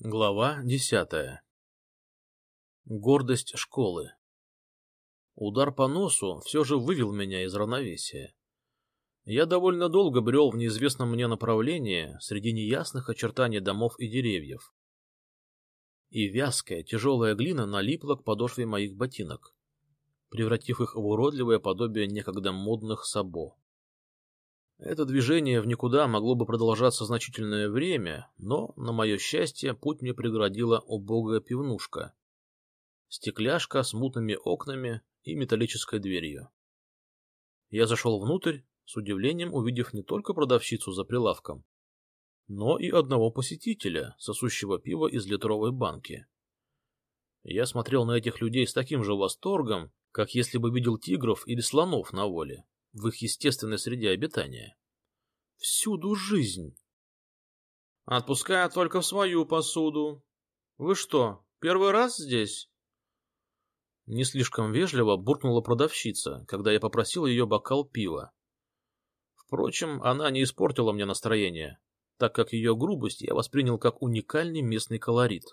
Глава десятая Гордость школы Удар по носу все же вывел меня из равновесия. Я довольно долго брел в неизвестном мне направлении среди неясных очертаний домов и деревьев. И вязкая, тяжелая глина налипла к подошве моих ботинок, превратив их в уродливое подобие некогда модных сабо. Это движение в никуда могло бы продолжаться значительное время, но, на мое счастье, путь мне преградила убогая пивнушка. Стекляшка с мутными окнами и металлической дверью. Я зашел внутрь, с удивлением увидев не только продавщицу за прилавком, но и одного посетителя, сосущего пива из литровой банки. Я смотрел на этих людей с таким же восторгом, как если бы видел тигров или слонов на воле в их естественной среде обитания. Всюду жизнь. Отпускаю только в свою посуду. Вы что, первый раз здесь? Не слишком вежливо буркнула продавщица, когда я попросил ее бокал пива. Впрочем, она не испортила мне настроение, так как ее грубость я воспринял как уникальный местный колорит.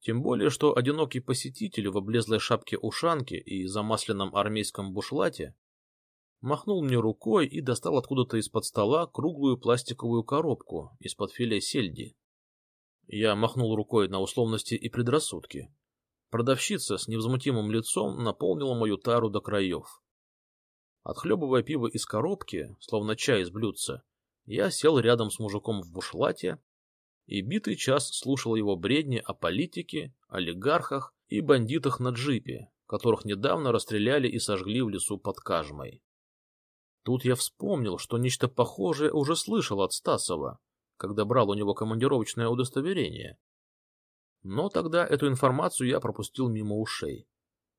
Тем более, что одинокий посетитель в облезлой шапке-ушанке и замасленном армейском бушлате махнул мне рукой и достал откуда-то из-под стола круглую пластиковую коробку из-под филе сельди. Я махнул рукой на условности и предрассудки. Продавщица с невозмутимым лицом наполнила мою тару до краев. Отхлебывая пиво из коробки, словно чай из блюдца, я сел рядом с мужиком в бушлате и битый час слушал его бредни о политике, олигархах и бандитах на джипе, которых недавно расстреляли и сожгли в лесу под Кажмой. Тут я вспомнил, что нечто похожее уже слышал от Стасова, когда брал у него командировочное удостоверение. Но тогда эту информацию я пропустил мимо ушей.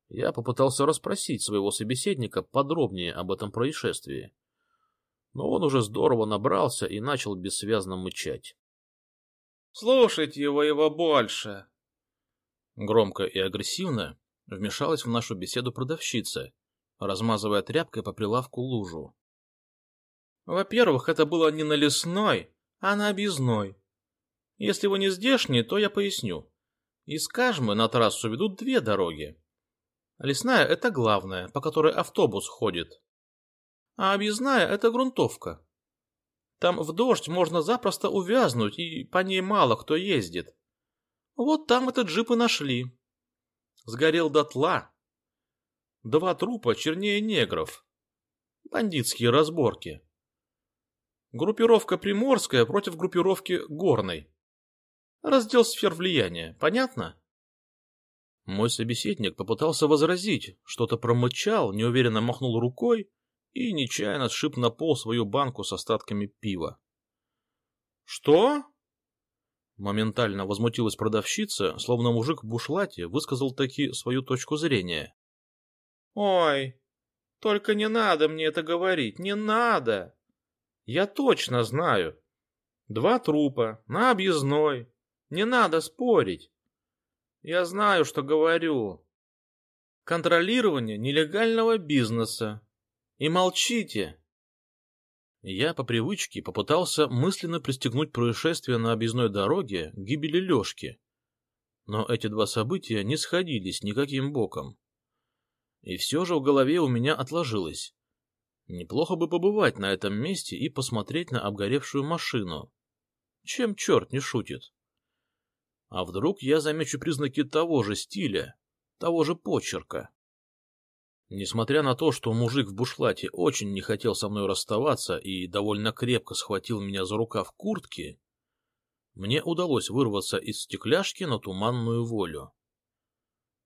Я попытался расспросить своего собеседника подробнее об этом происшествии. Но он уже здорово набрался и начал бессвязно мычать. «Слушайте его, его больше!» Громко и агрессивно вмешалась в нашу беседу продавщица, размазывая тряпкой по прилавку лужу. Во-первых, это было не на лесной, а на объездной. Если вы не здешний, то я поясню. Из Кажмы на трассу ведут две дороги. Лесная – это главная, по которой автобус ходит. А объездная – это грунтовка. Там в дождь можно запросто увязнуть, и по ней мало кто ездит. Вот там этот джип и нашли. Сгорел дотла, Два трупа чернее негров. Бандитские разборки. Группировка Приморская против группировки Горной. Раздел сфер влияния, понятно? Мой собеседник попытался возразить, что-то промычал, неуверенно махнул рукой и нечаянно сшиб на пол свою банку с остатками пива. «Что?» Моментально возмутилась продавщица, словно мужик в бушлате высказал таки свою точку зрения. Ой, только не надо мне это говорить, не надо. Я точно знаю. Два трупа, на объездной. Не надо спорить. Я знаю, что говорю. Контролирование нелегального бизнеса. И молчите. Я по привычке попытался мысленно пристегнуть происшествие на объездной дороге к гибели Лешки. Но эти два события не сходились никаким боком. И все же в голове у меня отложилось. Неплохо бы побывать на этом месте и посмотреть на обгоревшую машину. Чем черт не шутит? А вдруг я замечу признаки того же стиля, того же почерка? Несмотря на то, что мужик в бушлате очень не хотел со мной расставаться и довольно крепко схватил меня за рукав куртки, мне удалось вырваться из стекляшки на туманную волю.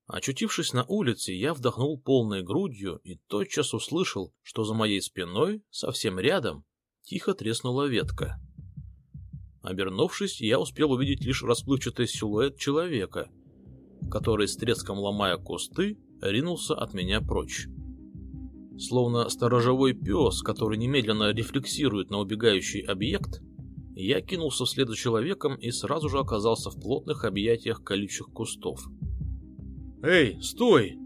Очутившись на улице, я вдохнул полной грудью и тотчас услышал, что за моей спиной, совсем рядом, тихо треснула ветка. Обернувшись, я успел увидеть лишь расплывчатый силуэт человека, который, с треском ломая кусты, ринулся от меня прочь. Словно сторожевой пес, который немедленно рефлексирует на убегающий объект, я кинулся вслед за человеком и сразу же оказался в плотных объятиях колючих кустов. «Эй, стой!»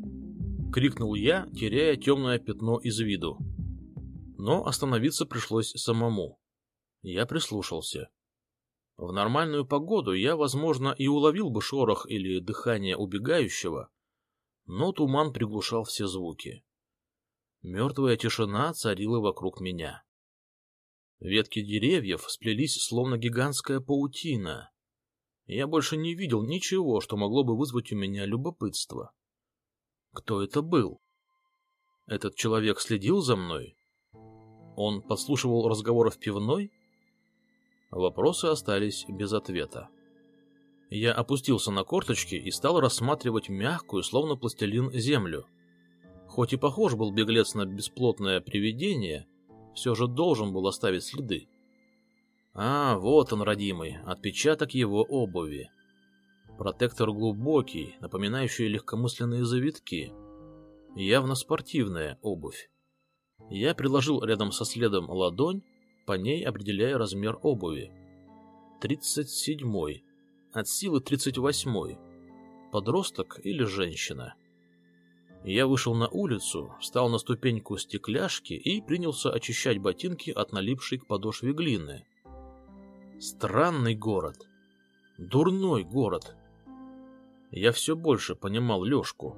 — крикнул я, теряя темное пятно из виду. Но остановиться пришлось самому. Я прислушался. В нормальную погоду я, возможно, и уловил бы шорох или дыхание убегающего, но туман приглушал все звуки. Мертвая тишина царила вокруг меня. Ветки деревьев сплелись, словно гигантская паутина. Я больше не видел ничего, что могло бы вызвать у меня любопытство. Кто это был? Этот человек следил за мной? Он подслушивал разговоры в пивной? Вопросы остались без ответа. Я опустился на корточки и стал рассматривать мягкую, словно пластилин, землю. Хоть и похож был беглец на бесплотное привидение, все же должен был оставить следы. А, вот он, родимый, отпечаток его обуви. Протектор глубокий, напоминающий легкомысленные завитки. Явно спортивная обувь. Я приложил рядом со следом ладонь, по ней определяя размер обуви. Тридцать седьмой. От силы тридцать восьмой. Подросток или женщина. Я вышел на улицу, встал на ступеньку стекляшки и принялся очищать ботинки от налипшей к подошве глины. Странный город. Дурной город. Я все больше понимал Лешку.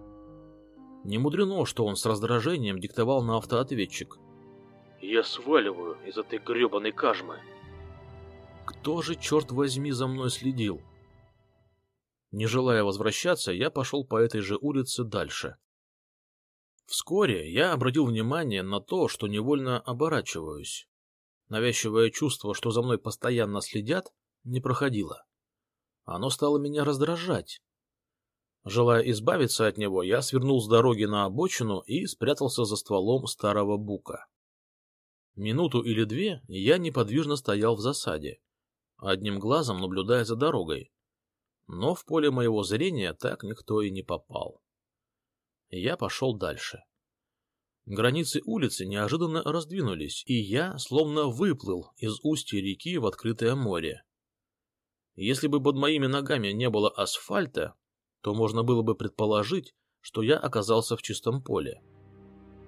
Не мудрено, что он с раздражением диктовал на автоответчик. «Я сваливаю из этой гребаной кажмы». Кто же, черт возьми, за мной следил? Не желая возвращаться, я пошел по этой же улице дальше. Вскоре я обратил внимание на то, что невольно оборачиваюсь. Навязчивое чувство, что за мной постоянно следят, не проходило. Оно стало меня раздражать. Желая избавиться от него, я свернул с дороги на обочину и спрятался за стволом старого бука. Минуту или две я неподвижно стоял в засаде, одним глазом наблюдая за дорогой. Но в поле моего зрения так никто и не попал я пошел дальше. Границы улицы неожиданно раздвинулись, и я словно выплыл из устья реки в открытое море. Если бы под моими ногами не было асфальта, то можно было бы предположить, что я оказался в чистом поле.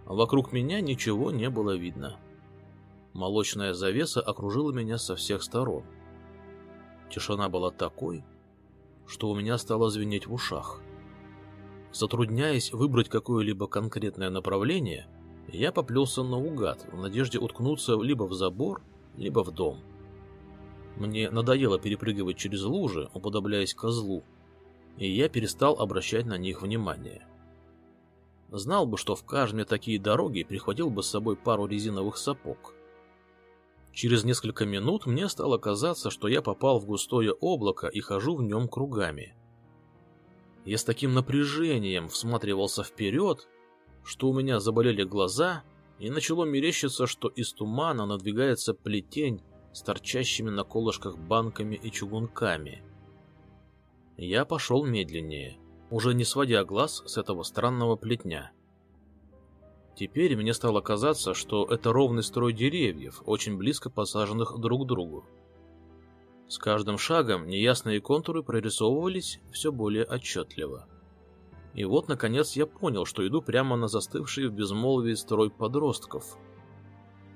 Вокруг меня ничего не было видно. Молочная завеса окружила меня со всех сторон. Тишина была такой, что у меня стало звенеть в ушах. Затрудняясь выбрать какое-либо конкретное направление, я поплелся наугад, в надежде уткнуться либо в забор, либо в дом. Мне надоело перепрыгивать через лужи, уподобляясь козлу, и я перестал обращать на них внимание. Знал бы, что в Кажме такие дороги, прихватил бы с собой пару резиновых сапог. Через несколько минут мне стало казаться, что я попал в густое облако и хожу в нем кругами. Я с таким напряжением всматривался вперед, что у меня заболели глаза, и начало мерещиться, что из тумана надвигается плетень с торчащими на колышках банками и чугунками. Я пошел медленнее, уже не сводя глаз с этого странного плетня. Теперь мне стало казаться, что это ровный строй деревьев, очень близко посаженных друг к другу. С каждым шагом неясные контуры прорисовывались все более отчетливо. И вот, наконец, я понял, что иду прямо на застывший в безмолвии строй подростков.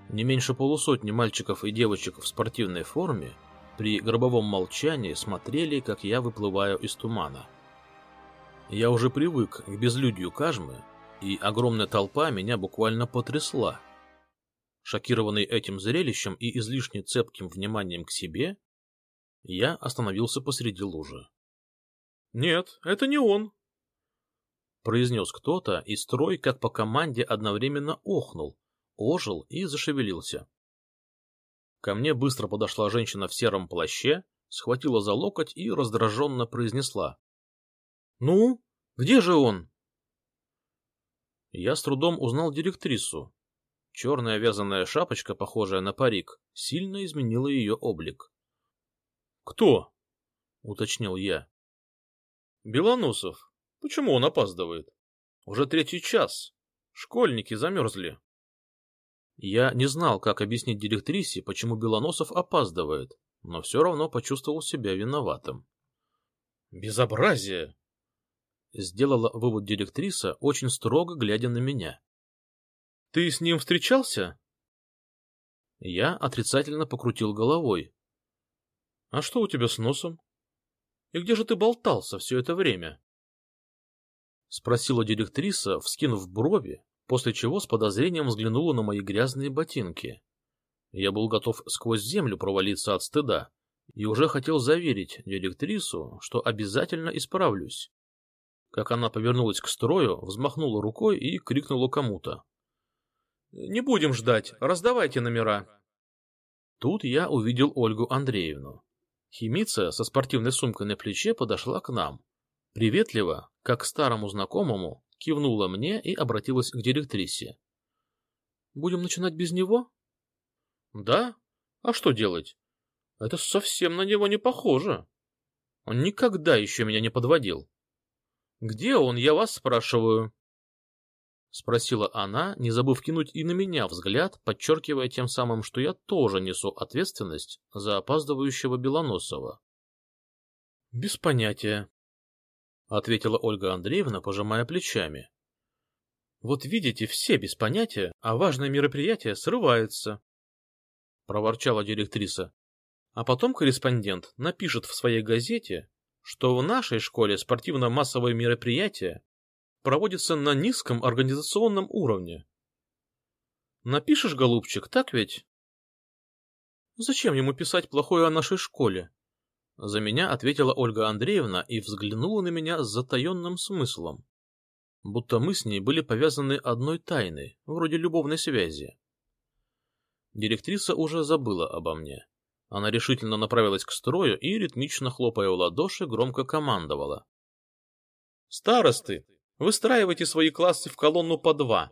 Не меньше полусотни мальчиков и девочек в спортивной форме при гробовом молчании смотрели, как я выплываю из тумана. Я уже привык к безлюдью Кажмы, и огромная толпа меня буквально потрясла. Шокированный этим зрелищем и излишне цепким вниманием к себе, я остановился посреди лужи. «Нет, это не он!» Произнес кто-то, и строй, как по команде, одновременно охнул, ожил и зашевелился. Ко мне быстро подошла женщина в сером плаще, схватила за локоть и раздраженно произнесла. «Ну, где же он?» Я с трудом узнал директрису. Черная вязаная шапочка, похожая на парик, сильно изменила ее облик. «Кто?» — уточнил я. «Белоносов. Почему он опаздывает? Уже третий час. Школьники замерзли». Я не знал, как объяснить директрисе, почему Белоносов опаздывает, но все равно почувствовал себя виноватым. «Безобразие!» — сделала вывод директриса, очень строго глядя на меня. «Ты с ним встречался?» Я отрицательно покрутил головой, А что у тебя с носом? И где же ты болтался все это время? Спросила директриса, вскинув брови, после чего с подозрением взглянула на мои грязные ботинки. Я был готов сквозь землю провалиться от стыда и уже хотел заверить директрису, что обязательно исправлюсь. Как она повернулась к строю, взмахнула рукой и крикнула кому-то. — Не будем ждать, раздавайте номера. Тут я увидел Ольгу Андреевну. Химица со спортивной сумкой на плече подошла к нам. Приветливо, как к старому знакомому, кивнула мне и обратилась к директрисе. «Будем начинать без него?» «Да? А что делать? Это совсем на него не похоже. Он никогда еще меня не подводил. Где он, я вас спрашиваю?» — спросила она, не забыв кинуть и на меня взгляд, подчеркивая тем самым, что я тоже несу ответственность за опаздывающего Белоносова. — Без понятия, — ответила Ольга Андреевна, пожимая плечами. — Вот видите, все без понятия, а важное мероприятие срывается, — проворчала директриса. А потом корреспондент напишет в своей газете, что в нашей школе спортивно-массовые мероприятия проводится на низком организационном уровне. Напишешь, голубчик, так ведь? Зачем ему писать плохое о нашей школе? За меня ответила Ольга Андреевна и взглянула на меня с затаенным смыслом, будто мы с ней были повязаны одной тайной, вроде любовной связи. Директриса уже забыла обо мне. Она решительно направилась к строю и, ритмично хлопая в ладоши, громко командовала. «Старосты, Выстраивайте свои классы в колонну по два.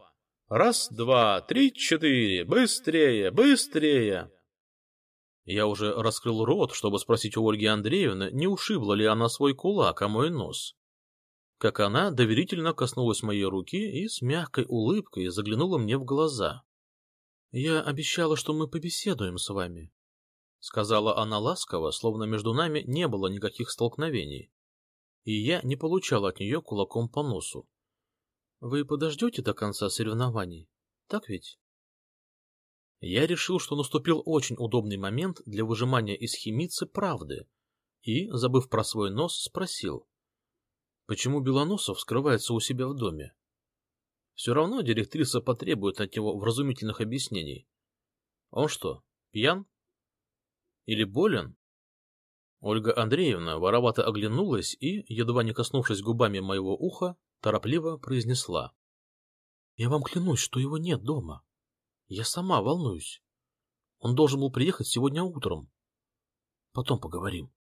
Раз, два, три, четыре. Быстрее, быстрее. Я уже раскрыл рот, чтобы спросить у Ольги Андреевны, не ушибла ли она свой кулак, а мой нос. Как она доверительно коснулась моей руки и с мягкой улыбкой заглянула мне в глаза. — Я обещала, что мы побеседуем с вами, — сказала она ласково, словно между нами не было никаких столкновений и я не получал от нее кулаком по носу. Вы подождете до конца соревнований, так ведь? Я решил, что наступил очень удобный момент для выжимания из химицы правды, и, забыв про свой нос, спросил, почему Белоносов скрывается у себя в доме? Все равно директриса потребует от него вразумительных объяснений. Он что, пьян? Или болен? Ольга Андреевна воровато оглянулась и, едва не коснувшись губами моего уха, торопливо произнесла. — Я вам клянусь, что его нет дома. Я сама волнуюсь. Он должен был приехать сегодня утром. Потом поговорим.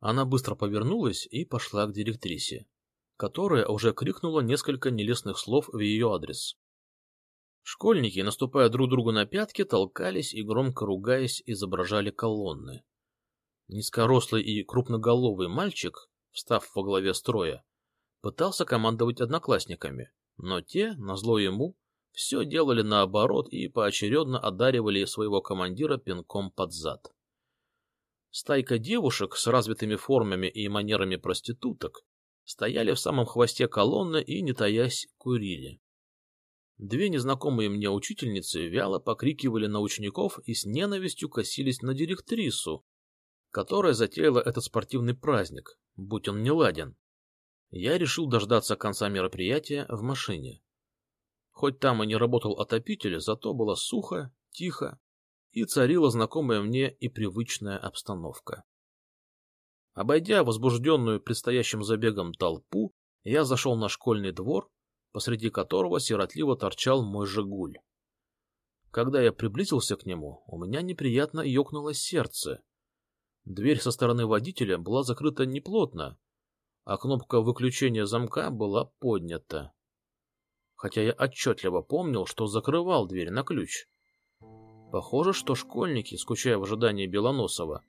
Она быстро повернулась и пошла к директрисе, которая уже крикнула несколько нелестных слов в ее адрес. Школьники, наступая друг другу на пятки, толкались и, громко ругаясь, изображали колонны. Низкорослый и крупноголовый мальчик, встав во главе строя, пытался командовать одноклассниками, но те, назло ему, все делали наоборот и поочередно одаривали своего командира пинком под зад. Стайка девушек с развитыми формами и манерами проституток стояли в самом хвосте колонны и, не таясь, курили. Две незнакомые мне учительницы вяло покрикивали на учеников и с ненавистью косились на директрису, которая затеяла этот спортивный праздник, будь он не ладен. Я решил дождаться конца мероприятия в машине. Хоть там и не работал отопитель, зато было сухо, тихо и царила знакомая мне и привычная обстановка. Обойдя возбужденную предстоящим забегом толпу, я зашел на школьный двор, посреди которого сиротливо торчал мой «Жигуль». Когда я приблизился к нему, у меня неприятно ёкнуло сердце, Дверь со стороны водителя была закрыта неплотно, а кнопка выключения замка была поднята. Хотя я отчетливо помнил, что закрывал дверь на ключ. Похоже, что школьники, скучая в ожидании Белоносова,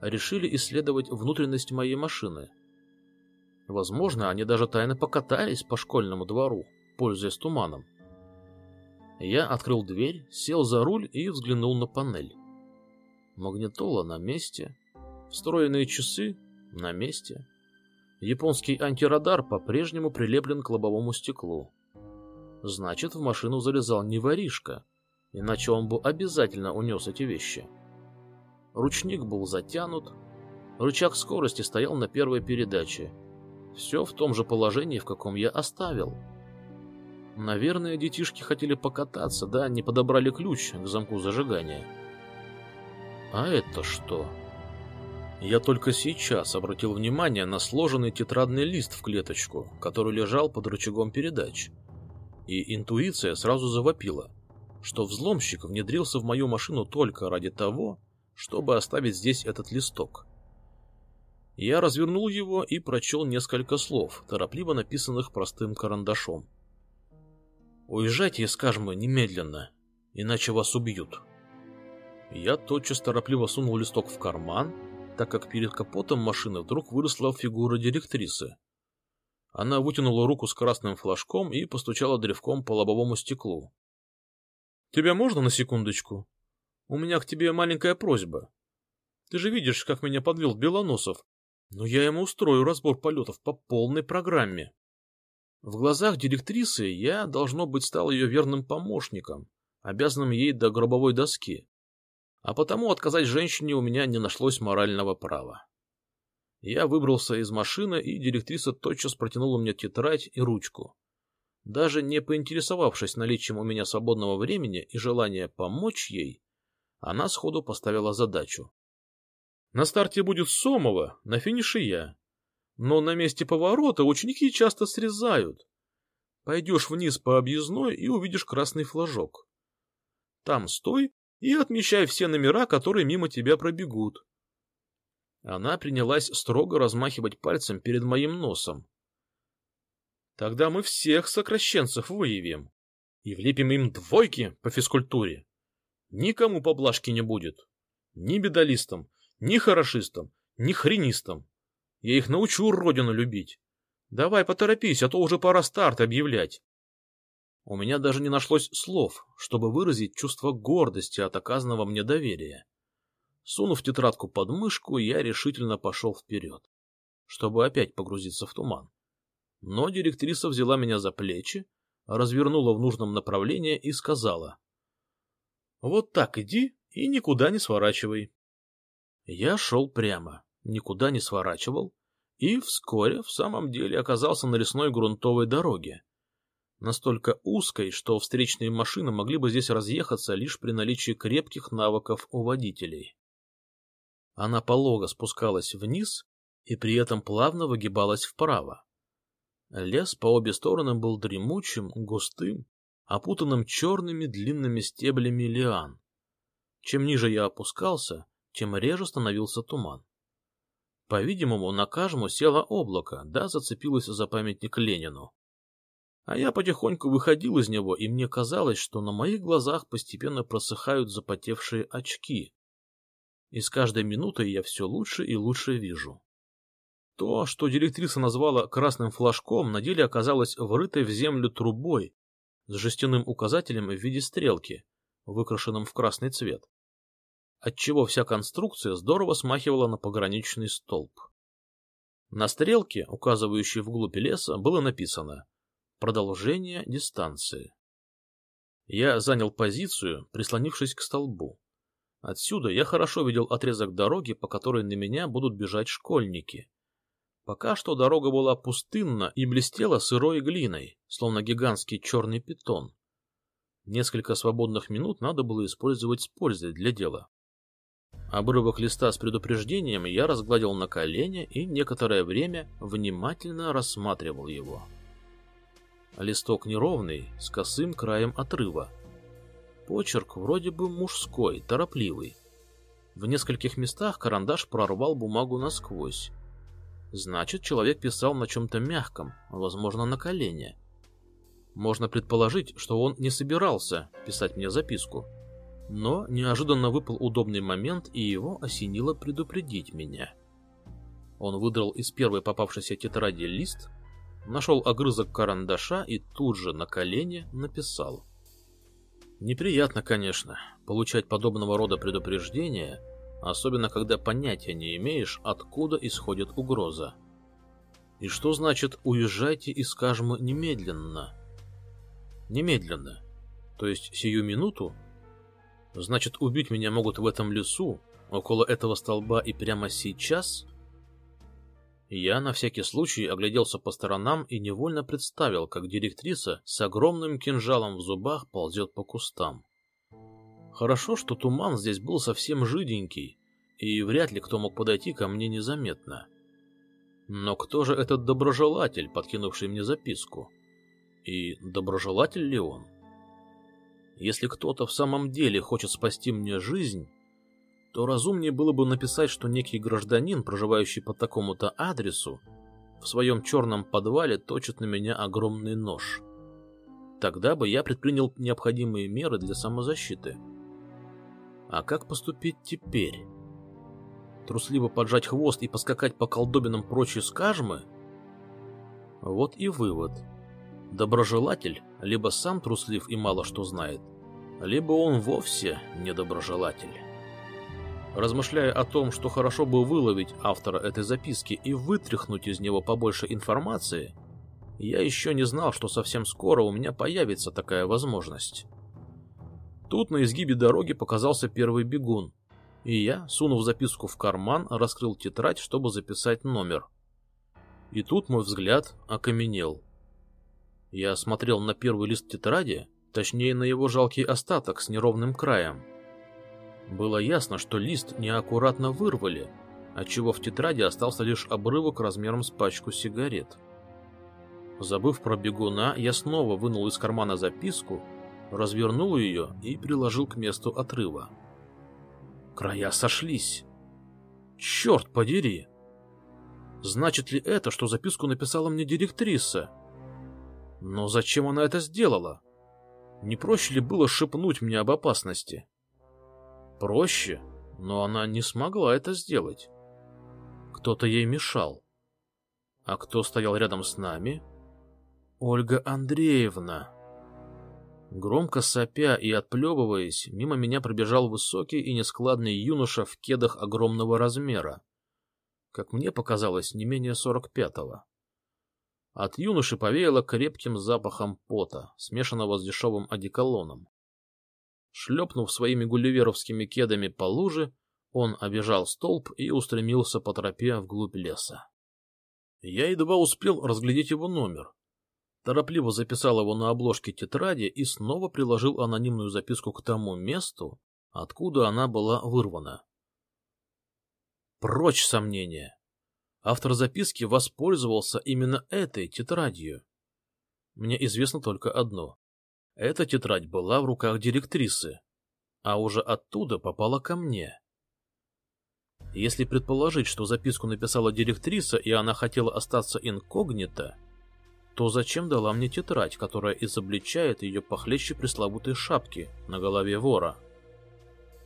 решили исследовать внутренность моей машины. Возможно, они даже тайно покатались по школьному двору, пользуясь туманом. Я открыл дверь, сел за руль и взглянул на панель. Магнитола на месте, Встроенные часы на месте. Японский антирадар по-прежнему прилеплен к лобовому стеклу. Значит, в машину залезал не воришка, иначе он бы обязательно унес эти вещи. Ручник был затянут, Рычаг скорости стоял на первой передаче. Все в том же положении, в каком я оставил. Наверное, детишки хотели покататься, да не подобрали ключ к замку зажигания. А это что? Я только сейчас обратил внимание на сложенный тетрадный лист в клеточку, который лежал под рычагом передач. И интуиция сразу завопила, что взломщик внедрился в мою машину только ради того, чтобы оставить здесь этот листок. Я развернул его и прочел несколько слов, торопливо написанных простым карандашом. «Уезжайте из Кажмы немедленно, иначе вас убьют». Я тотчас торопливо сунул листок в карман, так как перед капотом машины вдруг выросла фигура директрисы. Она вытянула руку с красным флажком и постучала древком по лобовому стеклу. — Тебя можно на секундочку? У меня к тебе маленькая просьба. Ты же видишь, как меня подвел Белоносов, но я ему устрою разбор полетов по полной программе. В глазах директрисы я, должно быть, стал ее верным помощником, обязанным ей до гробовой доски а потому отказать женщине у меня не нашлось морального права. Я выбрался из машины, и директриса тотчас протянула мне тетрадь и ручку. Даже не поинтересовавшись наличием у меня свободного времени и желания помочь ей, она сходу поставила задачу. На старте будет Сомова, на финише я. Но на месте поворота ученики часто срезают. Пойдешь вниз по объездной и увидишь красный флажок. Там стой и отмечай все номера, которые мимо тебя пробегут. Она принялась строго размахивать пальцем перед моим носом. Тогда мы всех сокращенцев выявим и влепим им двойки по физкультуре. Никому поблажки не будет. Ни бедалистам, ни хорошистам, ни хренистам. Я их научу родину любить. Давай поторопись, а то уже пора старт объявлять. У меня даже не нашлось слов, чтобы выразить чувство гордости от оказанного мне доверия. Сунув тетрадку под мышку, я решительно пошел вперед, чтобы опять погрузиться в туман. Но директриса взяла меня за плечи, развернула в нужном направлении и сказала. — Вот так иди и никуда не сворачивай. Я шел прямо, никуда не сворачивал, и вскоре в самом деле оказался на лесной грунтовой дороге, настолько узкой, что встречные машины могли бы здесь разъехаться лишь при наличии крепких навыков у водителей. Она полого спускалась вниз и при этом плавно выгибалась вправо. Лес по обе стороны был дремучим, густым, опутанным черными длинными стеблями лиан. Чем ниже я опускался, тем реже становился туман. По-видимому, на каждому село облако, да зацепилось за памятник Ленину. А я потихоньку выходил из него, и мне казалось, что на моих глазах постепенно просыхают запотевшие очки. И с каждой минутой я все лучше и лучше вижу. То, что директриса назвала красным флажком, на деле оказалось врытой в землю трубой с жестяным указателем в виде стрелки, выкрашенным в красный цвет, отчего вся конструкция здорово смахивала на пограничный столб. На стрелке, указывающей вглубь леса, было написано Продолжение дистанции. Я занял позицию, прислонившись к столбу. Отсюда я хорошо видел отрезок дороги, по которой на меня будут бежать школьники. Пока что дорога была пустынна и блестела сырой глиной, словно гигантский черный питон. Несколько свободных минут надо было использовать с пользой для дела. Обрывок листа с предупреждением я разгладил на колени и некоторое время внимательно рассматривал его. Листок неровный, с косым краем отрыва. Почерк вроде бы мужской, торопливый. В нескольких местах карандаш прорвал бумагу насквозь. Значит, человек писал на чем-то мягком, возможно, на колене. Можно предположить, что он не собирался писать мне записку. Но неожиданно выпал удобный момент, и его осенило предупредить меня. Он выдрал из первой попавшейся тетради лист, нашел огрызок карандаша и тут же на колени написал. Неприятно, конечно, получать подобного рода предупреждения, особенно когда понятия не имеешь, откуда исходит угроза. И что значит «уезжайте из Кажмы немедленно»? Немедленно. То есть сию минуту? Значит, убить меня могут в этом лесу, около этого столба и прямо сейчас – Я на всякий случай огляделся по сторонам и невольно представил, как директриса с огромным кинжалом в зубах ползет по кустам. Хорошо, что туман здесь был совсем жиденький, и вряд ли кто мог подойти ко мне незаметно. Но кто же этот доброжелатель, подкинувший мне записку? И доброжелатель ли он? Если кто-то в самом деле хочет спасти мне жизнь, то разумнее было бы написать, что некий гражданин, проживающий по такому-то адресу, в своем черном подвале точит на меня огромный нож. Тогда бы я предпринял необходимые меры для самозащиты. А как поступить теперь? Трусливо поджать хвост и поскакать по колдобинам прочей скажмы? Вот и вывод. Доброжелатель либо сам труслив и мало что знает, либо он вовсе недоброжелатель. Размышляя о том, что хорошо бы выловить автора этой записки и вытряхнуть из него побольше информации, я еще не знал, что совсем скоро у меня появится такая возможность. Тут на изгибе дороги показался первый бегун, и я, сунув записку в карман, раскрыл тетрадь, чтобы записать номер. И тут мой взгляд окаменел. Я смотрел на первый лист тетради, точнее на его жалкий остаток с неровным краем. Было ясно, что лист неаккуратно вырвали, отчего в тетради остался лишь обрывок размером с пачку сигарет. Забыв про бегуна, я снова вынул из кармана записку, развернул ее и приложил к месту отрыва. Края сошлись. Черт подери! Значит ли это, что записку написала мне директриса? Но зачем она это сделала? Не проще ли было шепнуть мне об опасности? Проще, но она не смогла это сделать. Кто-то ей мешал. А кто стоял рядом с нами? Ольга Андреевна. Громко сопя и отплевываясь, мимо меня пробежал высокий и нескладный юноша в кедах огромного размера. Как мне показалось, не менее сорок пятого. От юноши повеяло крепким запахом пота, смешанного с дешевым одеколоном. Шлепнув своими гулливеровскими кедами по луже, он обежал столб и устремился по тропе вглубь леса. Я едва успел разглядеть его номер. Торопливо записал его на обложке тетради и снова приложил анонимную записку к тому месту, откуда она была вырвана. Прочь сомнения. Автор записки воспользовался именно этой тетрадью. Мне известно только одно. Эта тетрадь была в руках директрисы, а уже оттуда попала ко мне. Если предположить, что записку написала директриса, и она хотела остаться инкогнито, то зачем дала мне тетрадь, которая изобличает ее похлеще пресловутой шапки на голове вора?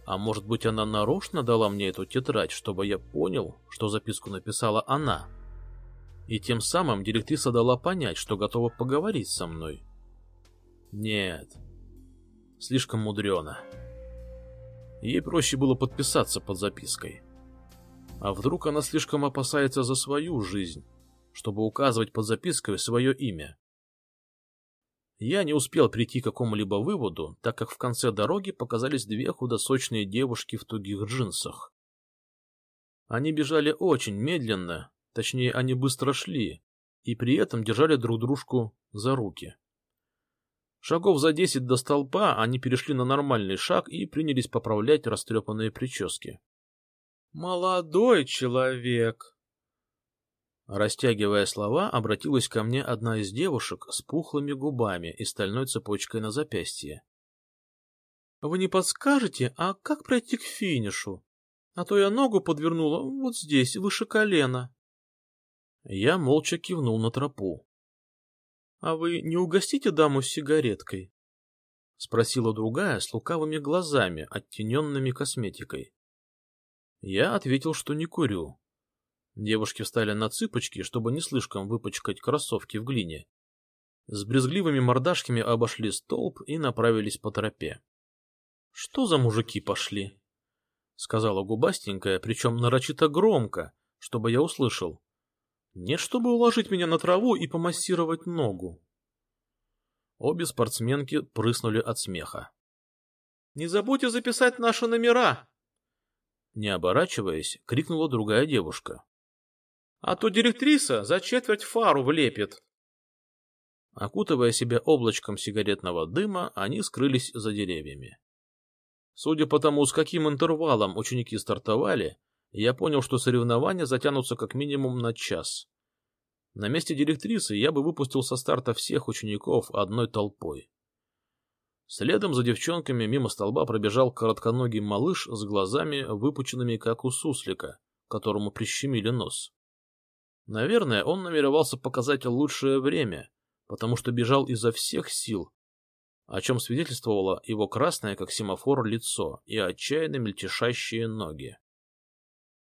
А может быть, она нарочно дала мне эту тетрадь, чтобы я понял, что записку написала она? И тем самым директриса дала понять, что готова поговорить со мной. Нет, слишком мудрено. Ей проще было подписаться под запиской. А вдруг она слишком опасается за свою жизнь, чтобы указывать под запиской свое имя? Я не успел прийти к какому-либо выводу, так как в конце дороги показались две худосочные девушки в тугих джинсах. Они бежали очень медленно, точнее, они быстро шли, и при этом держали друг дружку за руки. Шагов за десять до столпа они перешли на нормальный шаг и принялись поправлять растрепанные прически. «Молодой человек!» Растягивая слова, обратилась ко мне одна из девушек с пухлыми губами и стальной цепочкой на запястье. «Вы не подскажете, а как пройти к финишу? А то я ногу подвернула вот здесь, выше колена». Я молча кивнул на тропу. — А вы не угостите даму сигареткой? — спросила другая с лукавыми глазами, оттененными косметикой. Я ответил, что не курю. Девушки встали на цыпочки, чтобы не слишком выпачкать кроссовки в глине. С брезгливыми мордашками обошли столб и направились по тропе. — Что за мужики пошли? — сказала губастенькая, причем нарочито громко, чтобы я услышал. Нет, чтобы уложить меня на траву и помассировать ногу. Обе спортсменки прыснули от смеха. — Не забудьте записать наши номера! Не оборачиваясь, крикнула другая девушка. А то директриса за четверть фару влепит. Окутывая себя облачком сигаретного дыма, они скрылись за деревьями. Судя по тому, с каким интервалом ученики стартовали, я понял, что соревнования затянутся как минимум на час. На месте директрисы я бы выпустил со старта всех учеников одной толпой. Следом за девчонками мимо столба пробежал коротконогий малыш с глазами, выпученными, как у суслика, которому прищемили нос. Наверное, он намеревался показать лучшее время, потому что бежал изо всех сил, о чем свидетельствовало его красное, как семафор, лицо и отчаянно мельтешащие ноги.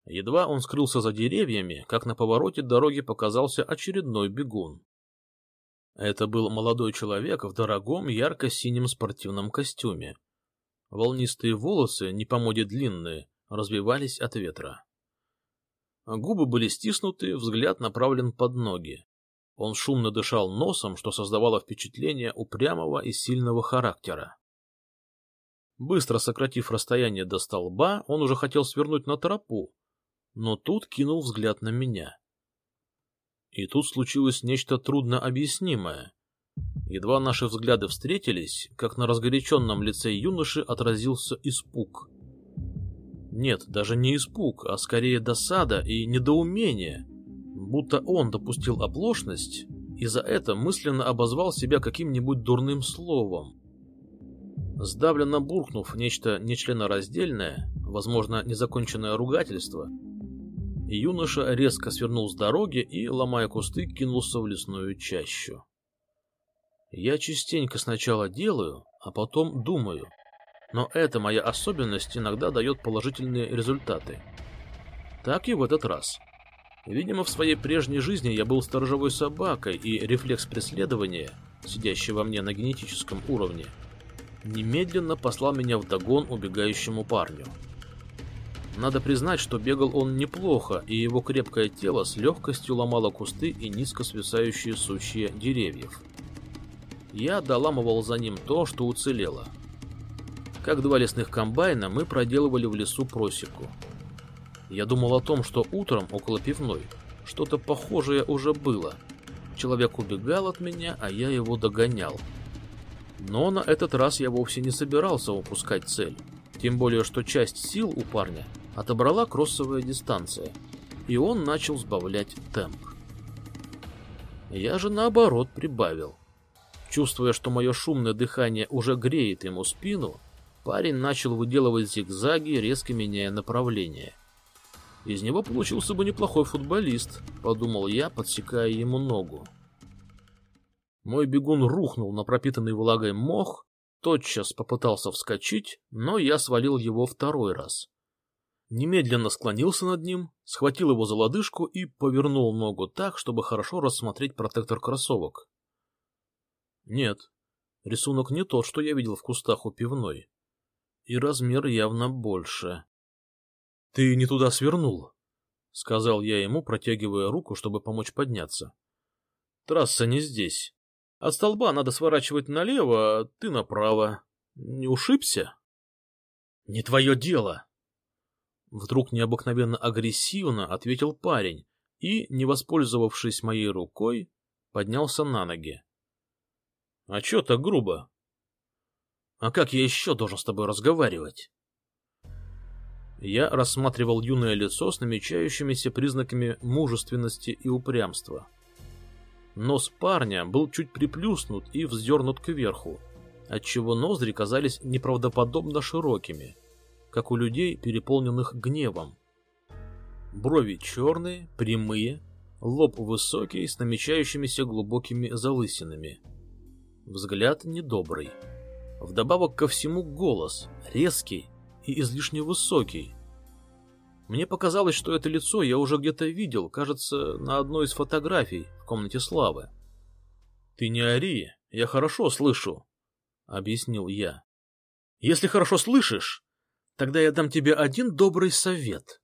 Едва он скрылся за деревьями, как на повороте дороги показался очередной бегун. Это был молодой человек в дорогом ярко-синем спортивном костюме. Волнистые волосы, не по моде длинные, развивались от ветра. Губы были стиснуты, взгляд направлен под ноги. Он шумно дышал носом, что создавало впечатление упрямого и сильного характера. Быстро сократив расстояние до столба, он уже хотел свернуть на тропу, но тут кинул взгляд на меня. И тут случилось нечто трудно объяснимое. Едва наши взгляды встретились, как на разгоряченном лице юноши отразился испуг. Нет, даже не испуг, а скорее досада и недоумение, будто он допустил оплошность и за это мысленно обозвал себя каким-нибудь дурным словом. Сдавленно буркнув нечто нечленораздельное, возможно, незаконченное ругательство, юноша резко свернул с дороги и, ломая кусты, кинулся в лесную чащу. Я частенько сначала делаю, а потом думаю — но эта моя особенность иногда дает положительные результаты. Так и в этот раз. Видимо, в своей прежней жизни я был сторожевой собакой, и рефлекс преследования, сидящий во мне на генетическом уровне, немедленно послал меня в догон убегающему парню. Надо признать, что бегал он неплохо, и его крепкое тело с легкостью ломало кусты и низко свисающие сучья деревьев. Я доламывал за ним то, что уцелело — как два лесных комбайна, мы проделывали в лесу просеку. Я думал о том, что утром около пивной что-то похожее уже было. Человек убегал от меня, а я его догонял. Но на этот раз я вовсе не собирался упускать цель. Тем более, что часть сил у парня отобрала кроссовая дистанция, и он начал сбавлять темп. Я же наоборот прибавил. Чувствуя, что мое шумное дыхание уже греет ему спину, парень начал выделывать зигзаги, резко меняя направление. Из него получился бы неплохой футболист, подумал я, подсекая ему ногу. Мой бегун рухнул на пропитанный влагой мох, тотчас попытался вскочить, но я свалил его второй раз. Немедленно склонился над ним, схватил его за лодыжку и повернул ногу так, чтобы хорошо рассмотреть протектор кроссовок. Нет, рисунок не тот, что я видел в кустах у пивной и размер явно больше. — Ты не туда свернул, — сказал я ему, протягивая руку, чтобы помочь подняться. — Трасса не здесь. От столба надо сворачивать налево, а ты направо. Не ушибся? — Не твое дело! Вдруг необыкновенно агрессивно ответил парень и, не воспользовавшись моей рукой, поднялся на ноги. — А чё так грубо? А как я еще должен с тобой разговаривать? Я рассматривал юное лицо с намечающимися признаками мужественности и упрямства. Нос парня был чуть приплюснут и вздернут кверху, отчего ноздри казались неправдоподобно широкими, как у людей, переполненных гневом. Брови черные, прямые, лоб высокий, с намечающимися глубокими залысинами. Взгляд недобрый. Вдобавок ко всему голос, резкий и излишне высокий. Мне показалось, что это лицо я уже где-то видел, кажется, на одной из фотографий в комнате Славы. — Ты не ори, я хорошо слышу, — объяснил я. — Если хорошо слышишь, тогда я дам тебе один добрый совет.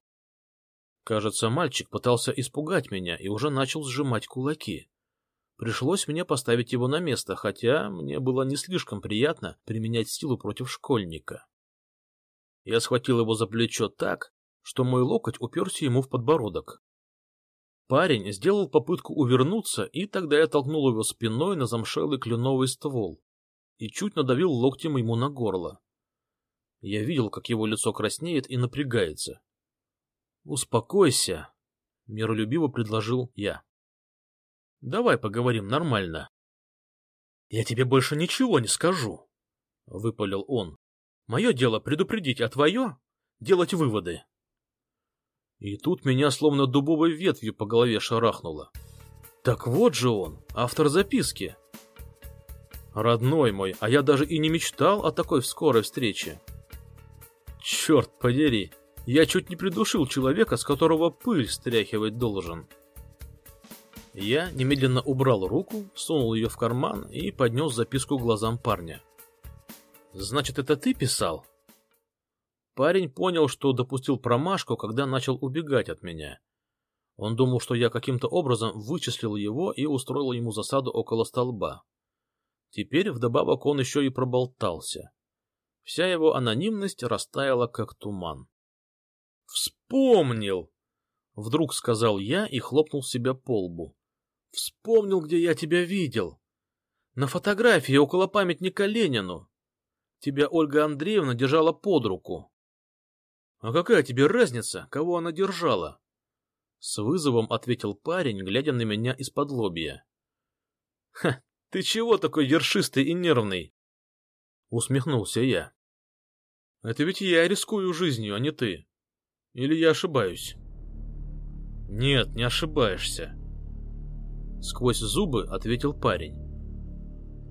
Кажется, мальчик пытался испугать меня и уже начал сжимать кулаки. Пришлось мне поставить его на место, хотя мне было не слишком приятно применять силу против школьника. Я схватил его за плечо так, что мой локоть уперся ему в подбородок. Парень сделал попытку увернуться, и тогда я толкнул его спиной на замшелый кленовый ствол и чуть надавил локтем ему на горло. Я видел, как его лицо краснеет и напрягается. «Успокойся», — миролюбиво предложил я. «Давай поговорим нормально». «Я тебе больше ничего не скажу», — выпалил он. «Мое дело предупредить, а твое — делать выводы». И тут меня словно дубовой ветвью по голове шарахнуло. Так вот же он, автор записки. Родной мой, а я даже и не мечтал о такой скорой встрече. Черт подери, я чуть не придушил человека, с которого пыль стряхивать должен. Я немедленно убрал руку, сунул ее в карман и поднес записку глазам парня. «Значит, это ты писал?» Парень понял, что допустил промашку, когда начал убегать от меня. Он думал, что я каким-то образом вычислил его и устроил ему засаду около столба. Теперь вдобавок он еще и проболтался. Вся его анонимность растаяла, как туман. «Вспомнил!» — вдруг сказал я и хлопнул себя по лбу. «Вспомнил, где я тебя видел. На фотографии около памятника Ленину. Тебя Ольга Андреевна держала под руку». «А какая тебе разница, кого она держала?» С вызовом ответил парень, глядя на меня из-под лобья. «Ха, ты чего такой ершистый и нервный?» Усмехнулся я. Это ведь я рискую жизнью, а не ты. Или я ошибаюсь? Нет, не ошибаешься. Сквозь зубы ответил парень.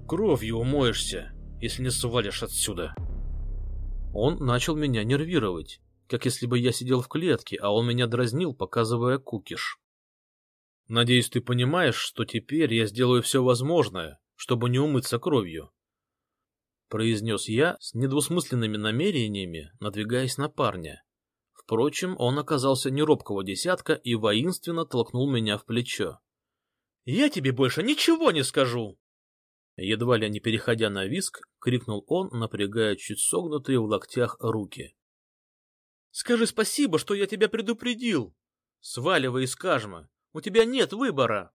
Кровью умоешься, если не свалишь отсюда. Он начал меня нервировать, как если бы я сидел в клетке, а он меня дразнил, показывая кукиш. Надеюсь, ты понимаешь, что теперь я сделаю все возможное, чтобы не умыться кровью произнес я с недвусмысленными намерениями, надвигаясь на парня. Впрочем, он оказался не робкого десятка и воинственно толкнул меня в плечо. — Я тебе больше ничего не скажу! Едва ли не переходя на виск, крикнул он, напрягая чуть согнутые в локтях руки. — Скажи спасибо, что я тебя предупредил! Сваливай из кажма, у тебя нет выбора!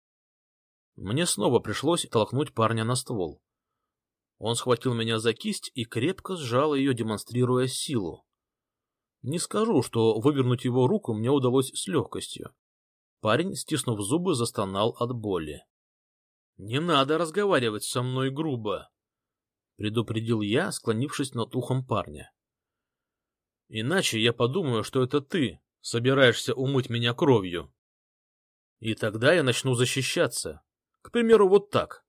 Мне снова пришлось толкнуть парня на ствол. Он схватил меня за кисть и крепко сжал ее, демонстрируя силу. Не скажу, что вывернуть его руку мне удалось с легкостью. Парень, стиснув зубы, застонал от боли. — Не надо разговаривать со мной грубо, — предупредил я, склонившись над ухом парня. — Иначе я подумаю, что это ты собираешься умыть меня кровью. И тогда я начну защищаться. К примеру, вот так.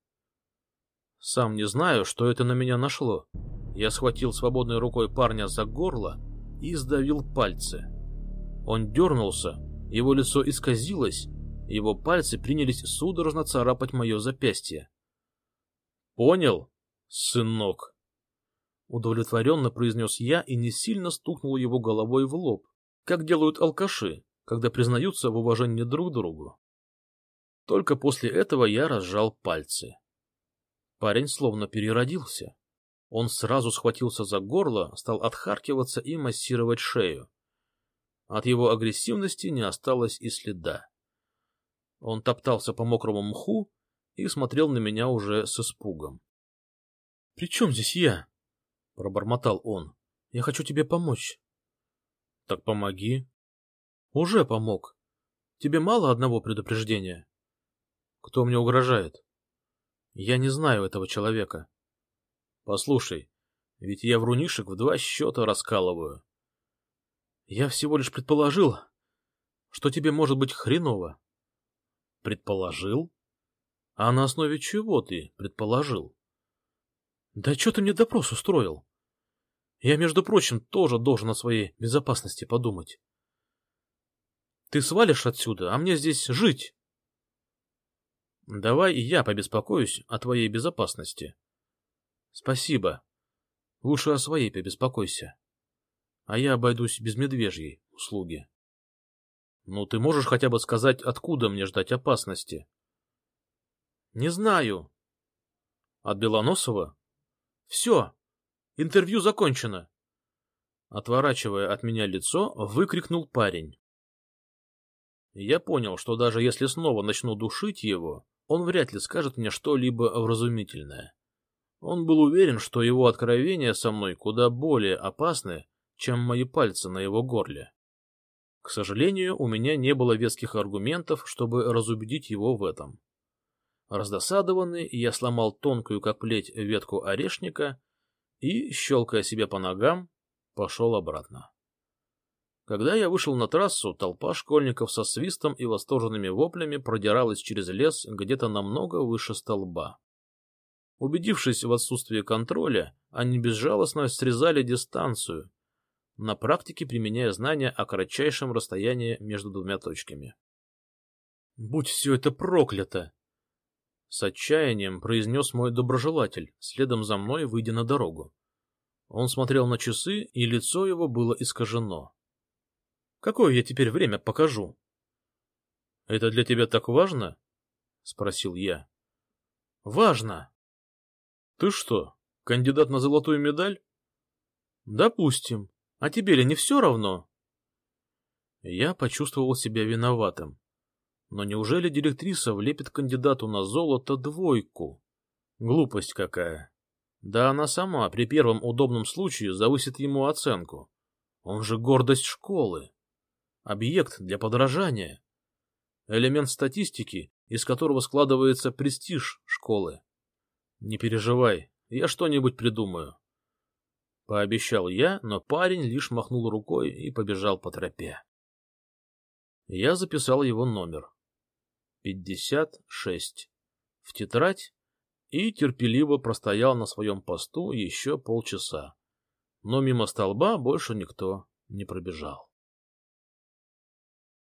Сам не знаю, что это на меня нашло. Я схватил свободной рукой парня за горло и сдавил пальцы. Он дернулся, его лицо исказилось, его пальцы принялись судорожно царапать мое запястье. «Понял, сынок?» Удовлетворенно произнес я и не сильно стукнул его головой в лоб, как делают алкаши, когда признаются в уважении друг другу. Только после этого я разжал пальцы. Парень словно переродился. Он сразу схватился за горло, стал отхаркиваться и массировать шею. От его агрессивности не осталось и следа. Он топтался по мокрому мху и смотрел на меня уже с испугом. — При чем здесь я? — пробормотал он. — Я хочу тебе помочь. — Так помоги. — Уже помог. Тебе мало одного предупреждения? — Кто мне угрожает? Я не знаю этого человека. Послушай, ведь я врунишек в два счета раскалываю. Я всего лишь предположил, что тебе может быть хреново. Предположил? А на основе чего ты предположил? Да что ты мне допрос устроил? Я, между прочим, тоже должен о своей безопасности подумать. Ты свалишь отсюда, а мне здесь жить. Давай я побеспокоюсь о твоей безопасности. Спасибо. Лучше о своей побеспокойся. А я обойдусь без медвежьей услуги. Ну, ты можешь хотя бы сказать, откуда мне ждать опасности? Не знаю. От Белоносова? Все. Интервью закончено. Отворачивая от меня лицо, выкрикнул парень. Я понял, что даже если снова начну душить его, он вряд ли скажет мне что-либо вразумительное. Он был уверен, что его откровения со мной куда более опасны, чем мои пальцы на его горле. К сожалению, у меня не было веских аргументов, чтобы разубедить его в этом. Раздосадованный, я сломал тонкую, как плеть, ветку орешника и, щелкая себя по ногам, пошел обратно. Когда я вышел на трассу, толпа школьников со свистом и восторженными воплями продиралась через лес где-то намного выше столба. Убедившись в отсутствии контроля, они безжалостно срезали дистанцию, на практике применяя знания о кратчайшем расстоянии между двумя точками. «Будь все это проклято!» С отчаянием произнес мой доброжелатель, следом за мной выйдя на дорогу. Он смотрел на часы, и лицо его было искажено. Какое я теперь время покажу? — Это для тебя так важно? — спросил я. — Важно. — Ты что, кандидат на золотую медаль? — Допустим. А тебе ли не все равно? Я почувствовал себя виноватым. Но неужели директриса влепит кандидату на золото двойку? Глупость какая. Да она сама при первом удобном случае завысит ему оценку. Он же гордость школы объект для подражания, элемент статистики, из которого складывается престиж школы. Не переживай, я что-нибудь придумаю. Пообещал я, но парень лишь махнул рукой и побежал по тропе. Я записал его номер. Пятьдесят шесть. В тетрадь и терпеливо простоял на своем посту еще полчаса. Но мимо столба больше никто не пробежал.